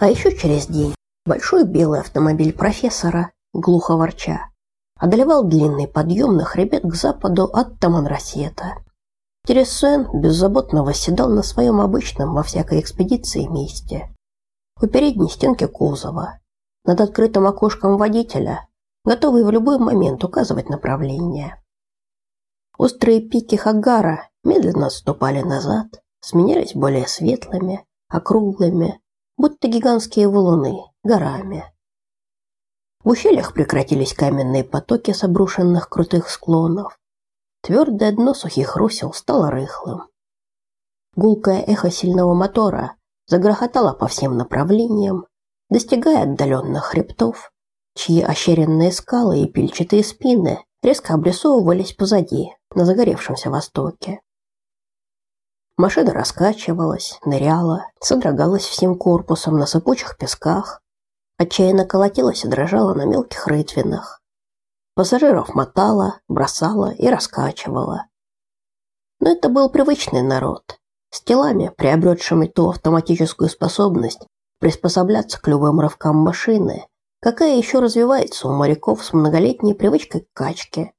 А еще через день большой белый автомобиль профессора, глухо ворча, одолевал длинный подъем на хребет к западу от Таманрасета. Тересен беззаботно восседал на своем обычном во всякой экспедиции месте. У передней стенки кузова, над открытым окошком водителя, готовый в любой момент указывать направление. Острые пики Хагара медленно отступали назад, сменялись более светлыми, округлыми, будто гигантские валуны, горами. В ущельях прекратились каменные потоки с обрушенных крутых склонов. Твердое дно сухих русел стало рыхлым. Гулкое эхо сильного мотора загрохотало по всем направлениям, достигая отдаленных хребтов, чьи ощеренные скалы и пильчатые спины резко обрисовывались позади, на загоревшемся востоке. Машина раскачивалась, ныряла, содрогалась всем корпусом на сыпучих песках, отчаянно колотилась и дрожала на мелких рытвинах. Пассажиров мотала, бросала и раскачивала. Но это был привычный народ, с телами, приобретшими ту автоматическую способность приспосабляться к любым рывкам машины, какая еще развивается у моряков с многолетней привычкой к качке.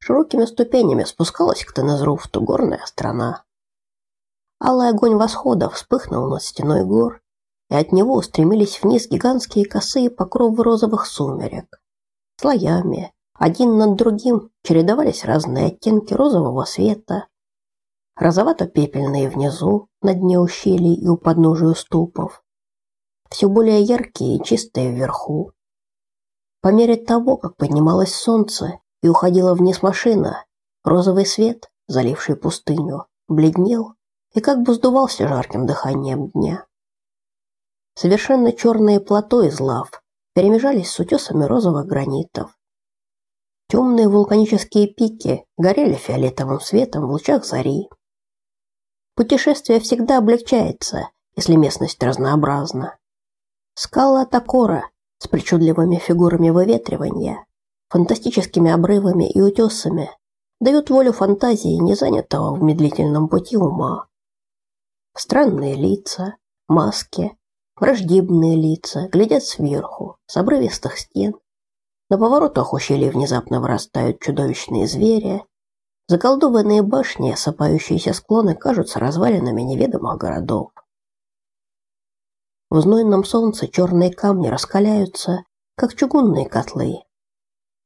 Широкими ступенями спускалась к Тенезруфту горная страна. Алый огонь восхода вспыхнул над стеной гор, и от него устремились вниз гигантские косые покровы розовых сумерек. Слоями, один над другим, чередовались разные оттенки розового света. Розовато-пепельные внизу, на дне ущелий и у подножия уступов. Все более яркие и чистые вверху. По мере того, как поднималось солнце, и уходила вниз машина. Розовый свет, заливший пустыню, бледнел и как бы сдувался жарким дыханием дня. Совершенно черные плато из лав перемежались с утесами розовых гранитов. Темные вулканические пики горели фиолетовым светом в лучах зари. Путешествие всегда облегчается, если местность разнообразна. Скала Такора с причудливыми фигурами выветривания фантастическими обрывами и утесами, дают волю фантазии незанятого в медлительном пути ума. Странные лица, маски, враждебные лица глядят сверху, с обрывистых стен. На поворотах ущелий внезапно вырастают чудовищные звери. Заколдованные башни, осыпающиеся склоны кажутся развалинами неведомых городов. В знойном солнце черные камни раскаляются, как чугунные котлы,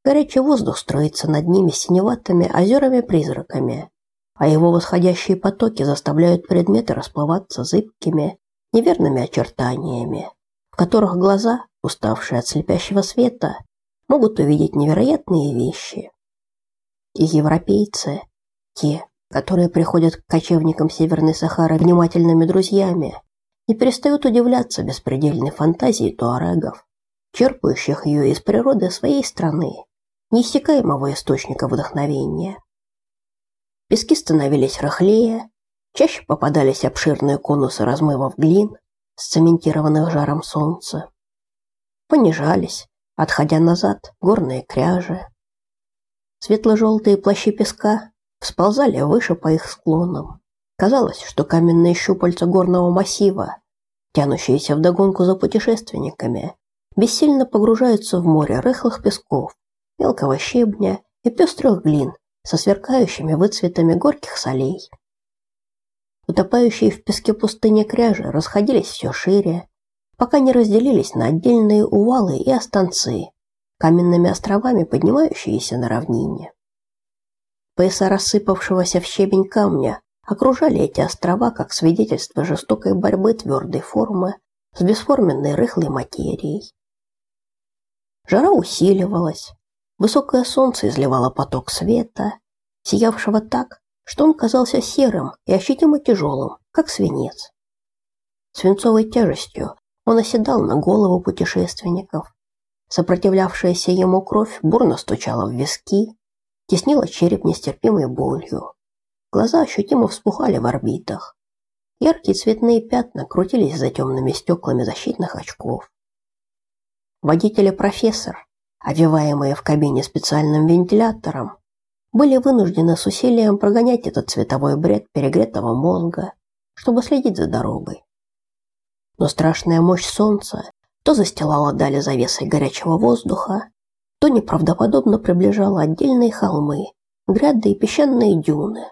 Горячий воздух строится над ними синеватыми озерами-призраками, а его восходящие потоки заставляют предметы расплываться зыбкими, неверными очертаниями, в которых глаза, уставшие от слепящего света, могут увидеть невероятные вещи. И европейцы, те, которые приходят к кочевникам Северной Сахары внимательными друзьями, не перестают удивляться беспредельной фантазии туарегов, черпающих ее из природы своей страны неиссякаемого источника вдохновения. Пески становились рыхлее, чаще попадались обширные конусы размывов глин, сцементированных жаром солнца. Понижались, отходя назад, горные кряжи. Светло-желтые плащи песка всползали выше по их склонам. Казалось, что каменные щупальца горного массива, тянущиеся вдогонку за путешественниками, бессильно погружаются в море рыхлых песков, мелкого щебня и пестрых глин со сверкающими выцветами горьких солей. Утопающие в песке пустыни кряжи расходились все шире, пока не разделились на отдельные увалы и останцы, каменными островами, поднимающиеся на равнине. Пояса рассыпавшегося в щебень камня окружали эти острова как свидетельство жестокой борьбы твердой формы с бесформенной рыхлой материей. Жара усиливалась, Высокое солнце изливало поток света, сиявшего так, что он казался серым и ощутимо тяжелым, как свинец. Свинцовой тяжестью он оседал на голову путешественников. Сопротивлявшаяся ему кровь бурно стучала в виски, теснила череп нестерпимой болью. Глаза ощутимо вспухали в орбитах. Яркие цветные пятна крутились за темными стеклами защитных очков. Водитель и профессор, овиваемые в кабине специальным вентилятором, были вынуждены с усилием прогонять этот цветовой бред перегретого мозга, чтобы следить за дорогой. но страшная мощь солнца то застилала дали завесой горячего воздуха, то неправдоподобно приближала отдельные холмы, гряды и песчаные дюны.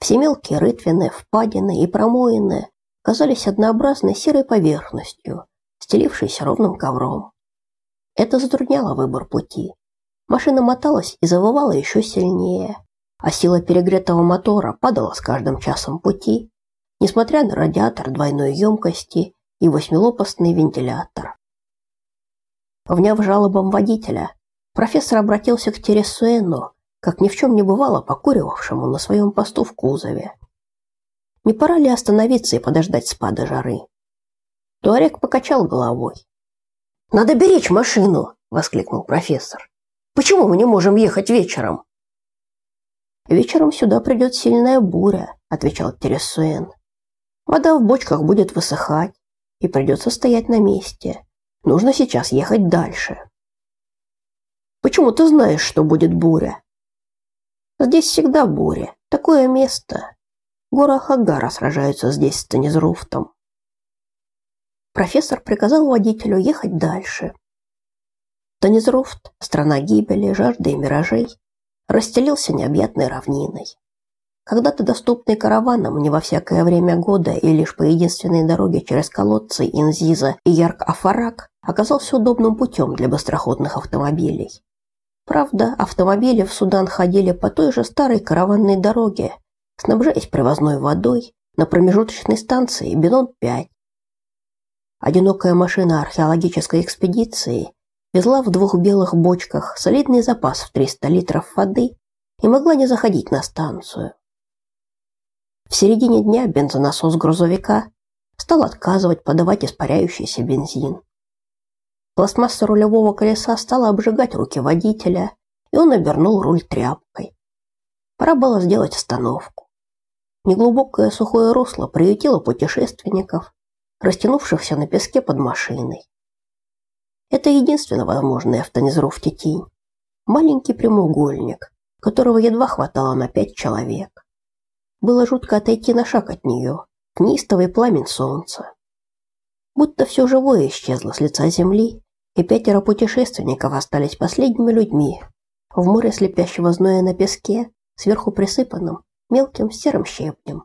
Все мелкие рытвины, впадины и промоины казались однообразной серой поверхностью, стелившейся ровным ковром. Это затрудняло выбор пути. Машина моталась и завывала еще сильнее, а сила перегретого мотора падала с каждым часом пути, несмотря на радиатор двойной емкости и восьмилопастный вентилятор. Вняв жалобам водителя, профессор обратился к Тересуэну, как ни в чем не бывало покуривавшему на своем посту в кузове. Не пора ли остановиться и подождать спада жары? Туарек покачал головой. «Надо беречь машину!» – воскликнул профессор. «Почему мы не можем ехать вечером?» «Вечером сюда придет сильная буря», – отвечал Тересуэн. «Вода в бочках будет высыхать, и придется стоять на месте. Нужно сейчас ехать дальше». «Почему ты знаешь, что будет буря?» «Здесь всегда буря. Такое место. Гора Хагара сражаются здесь с Танизруфтом». Профессор приказал водителю ехать дальше. Танизруфт, страна гибели, жажды и миражей, расстелился необъятной равниной. Когда-то доступный караванам не во всякое время года и лишь по единственной дороге через колодцы Инзиза и Ярк-Афарак оказался удобным путем для быстроходных автомобилей. Правда, автомобили в Судан ходили по той же старой караванной дороге, снабжаясь привозной водой на промежуточной станции Бенон-5. Одинокая машина археологической экспедиции везла в двух белых бочках солидный запас в 300 литров воды и могла не заходить на станцию. В середине дня бензонасос грузовика стал отказывать подавать испаряющийся бензин. Пластмасса рулевого колеса стала обжигать руки водителя, и он обернул руль тряпкой. Пора было сделать остановку. Неглубокое сухое русло приютило путешественников, растянувшихся на песке под машиной. Это единственно возможная в Танизруфте тень. Маленький прямоугольник, которого едва хватало на пять человек. Было жутко отойти на шаг от нее, к неистовой пламень солнца. Будто все живое исчезло с лица земли, и пятеро путешественников остались последними людьми в море слепящего зноя на песке, сверху присыпанном мелким серым щепнем.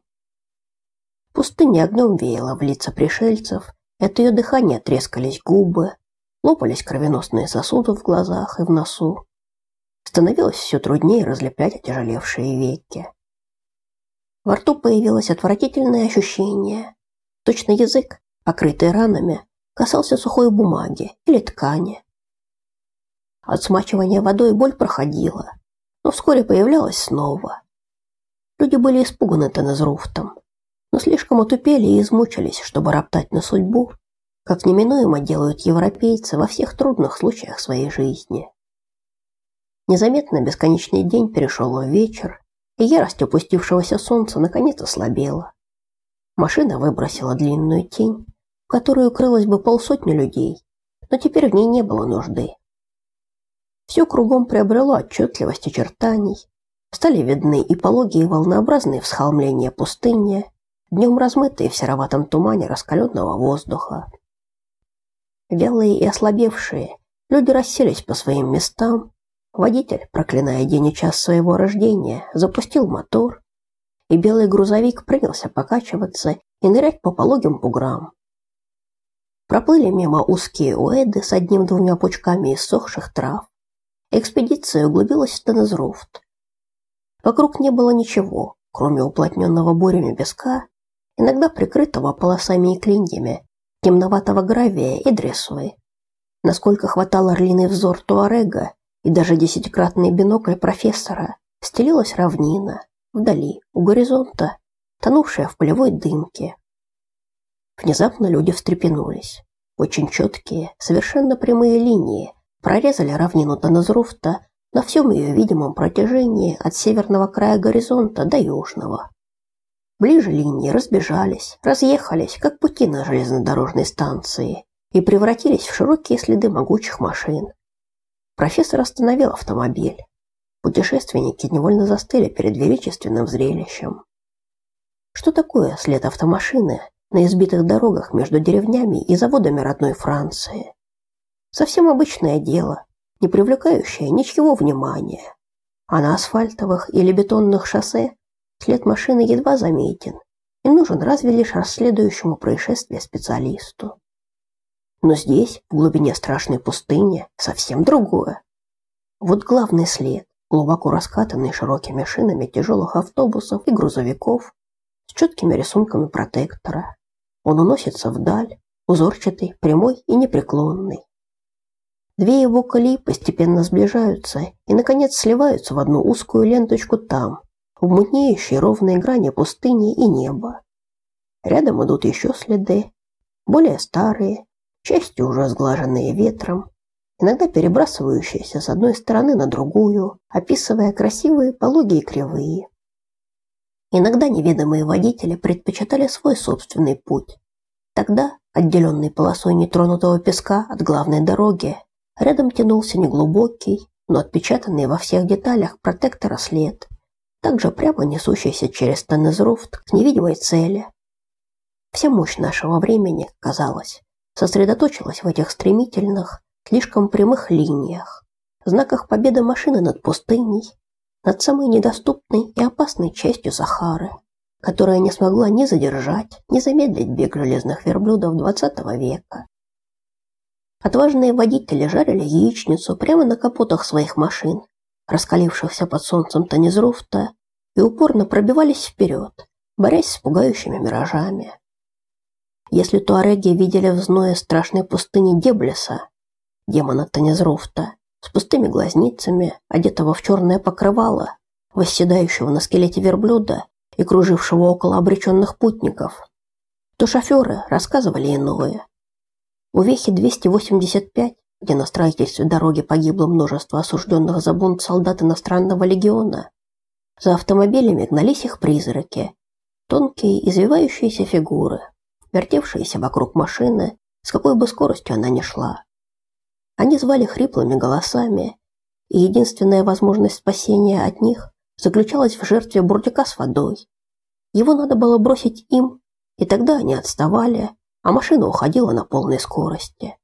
Пустыня огнем веяла в лица пришельцев, от ее дыхания трескались губы, лопались кровеносные сосуды в глазах и в носу. Становилось все труднее разлеплять отяжелевшие веки. Во рту появилось отвратительное ощущение. Точно язык, покрытый ранами, касался сухой бумаги или ткани. От смачивания водой боль проходила, но вскоре появлялась снова. Люди были испуганы Тенезруфтом, но слишком отупели и измучились, чтобы роптать на судьбу как неминуемо делают европейцы во всех трудных случаях своей жизни. Незаметно бесконечный день перешел в вечер, и ярость опустившегося солнца наконец ослабела. Машина выбросила длинную тень, в которую укрылось бы полсотни людей, но теперь в ней не было нужды. Все кругом приобрело отчетливость очертаний, стали видны и пологие волнообразные всхолмления пустыни, днем размытые в сероватом тумане раскаленного воздуха. Вялые и ослабевшие, люди расселись по своим местам. Водитель, проклиная день и час своего рождения, запустил мотор, и белый грузовик принялся покачиваться и нырять по пологим буграм. Проплыли мимо узкие уэды с одним-двумя пучками иссохших трав. Экспедиция углубилась в Тенезруфт. Вокруг не было ничего, кроме уплотненного бурями песка, иногда прикрытого полосами и клиньями, темноватого гравия и дресвы. Насколько хватал орлиный взор Туарега и даже десятикратный бинокль профессора, стелилась равнина, вдали, у горизонта, тонувшая в полевой дымке. Внезапно люди встрепенулись. Очень четкие, совершенно прямые линии прорезали равнину Таназруфта на всем ее видимом протяжении от северного края горизонта до южного. Ближе линии разбежались, разъехались, как пути на железнодорожной станции, и превратились в широкие следы могучих машин. Профессор остановил автомобиль. Путешественники невольно застыли перед величественным зрелищем. Что такое след автомашины на избитых дорогах между деревнями и заводами родной Франции. Совсем обычное дело, не привлекающее ничего внимания. А на асфальтовых или бетонных шоссе след машины едва заметен и нужен разве лишь расследующему происшествие специалисту. Но здесь, в глубине страшной пустыни, совсем другое. Вот главный след, глубоко раскатанный широкими шинами тяжелых автобусов и грузовиков с четкими рисунками протектора. Он уносится вдаль, узорчатый, прямой и непреклонный. Две его колеи постепенно сближаются и, наконец, сливаются в одну узкую ленточку там, в мутнеющей ровной грани пустыни и неба. Рядом идут еще следы, более старые, частью уже сглаженные ветром, иногда перебрасывающиеся с одной стороны на другую, описывая красивые пологие кривые. Иногда неведомые водители предпочитали свой собственный путь. Тогда, отделенный полосой нетронутого песка от главной дороги, рядом тянулся неглубокий, но отпечатанный во всех деталях протектора след, также прямо несущийся через Теннезруфт к невидимой цели. Вся мощь нашего времени, казалось, сосредоточилась в этих стремительных, слишком прямых линиях, знаках победы машины над пустыней, над самой недоступной и опасной частью Сахары, которая не смогла ни задержать, ни замедлить бег железных верблюдов XX века. Отважные водители жарили яичницу прямо на капотах своих машин, раскалившихся под солнцем Танизруфта, и упорно пробивались вперед, борясь с пугающими миражами. Если туареги видели в зное страшной пустыни Деблеса, демона Танизруфта, с пустыми глазницами, одетого в черное покрывало, восседающего на скелете верблюда и кружившего около обреченных путников, то шоферы рассказывали иное. У Вехи 285 где на строительстве дороги погибло множество осужденных за бунт солдат иностранного легиона. За автомобилями гнались их призраки, тонкие извивающиеся фигуры, вертевшиеся вокруг машины, с какой бы скоростью она ни шла. Они звали хриплыми голосами, и единственная возможность спасения от них заключалась в жертве бурдюка с водой. Его надо было бросить им, и тогда они отставали, а машина уходила на полной скорости.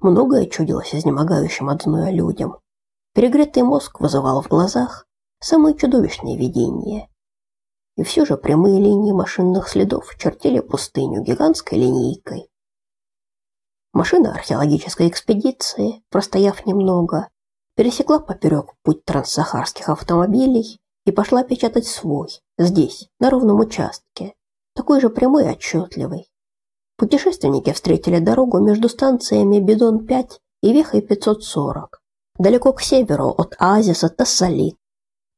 Многое чудилось изнемогающим от зноя людям. Перегретый мозг вызывал в глазах самые чудовищные видения. И все же прямые линии машинных следов чертили пустыню гигантской линейкой. Машина археологической экспедиции, простояв немного, пересекла поперек путь транссахарских автомобилей и пошла печатать свой, здесь, на ровном участке, такой же прямой и отчетливый, Путешественники встретили дорогу между станциями Бидон-5 и Вехой 540, далеко к северу от оазиса Тассалит,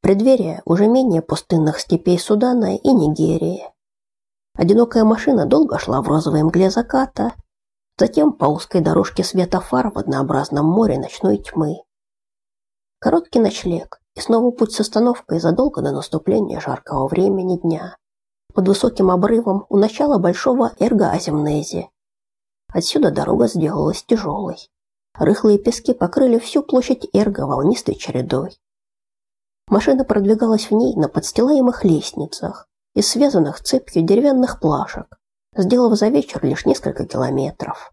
преддверие уже менее пустынных степей Судана и Нигерии. Одинокая машина долго шла в розовой мгле заката, затем по узкой дорожке света фар в однообразном море ночной тьмы. Короткий ночлег и снова путь с остановкой задолго до наступления жаркого времени дня под высоким обрывом у начала большого эргоазимнези. Отсюда дорога сделалась тяжелой. Рыхлые пески покрыли всю площадь эрго волнистой чередой. Машина продвигалась в ней на подстилаемых лестницах из связанных цепью деревянных плашек, сделав за вечер лишь несколько километров.